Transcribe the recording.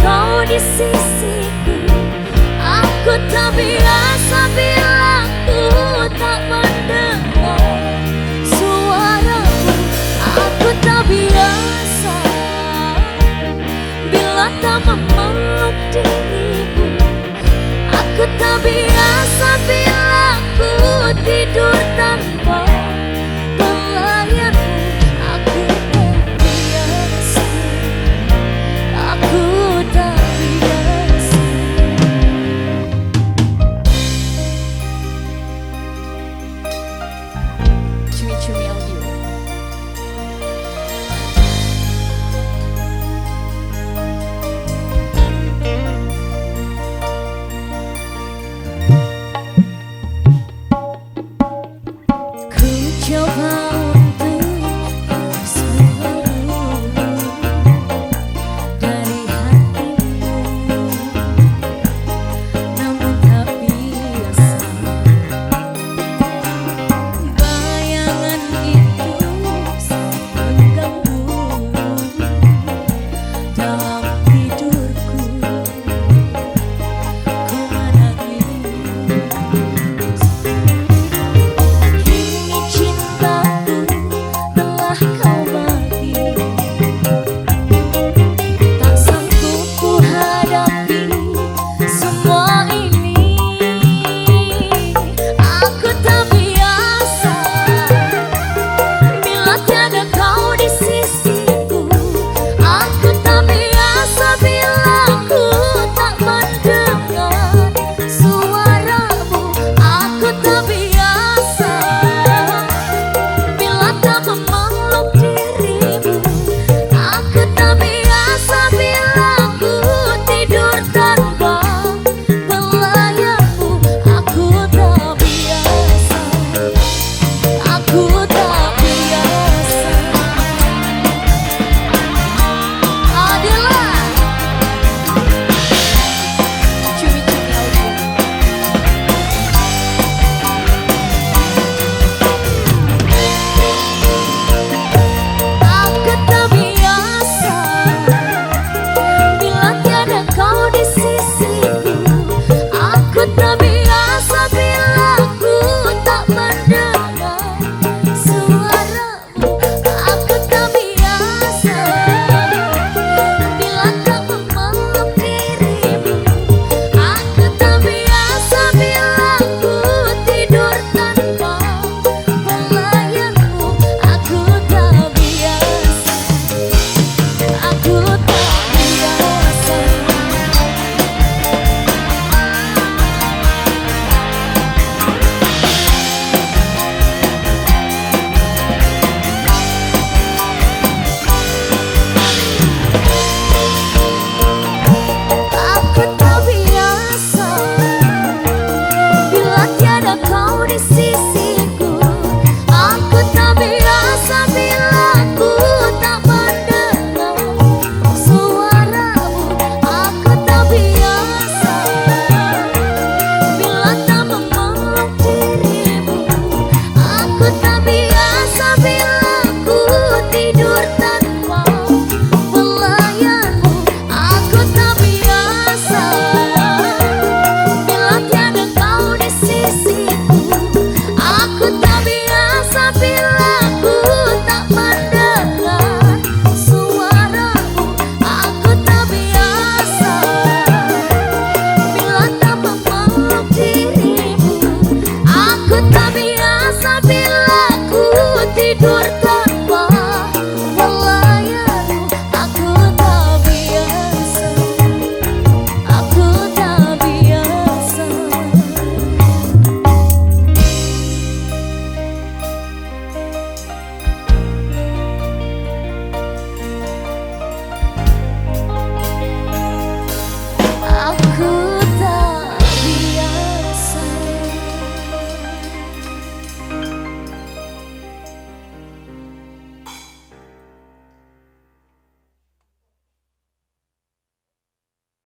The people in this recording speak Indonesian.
kau di sisiku Aku tak biasa bila ku tak mendengar suaramu. Aku tak biasa. Bila tak memeluk dirimu Aku tak biasa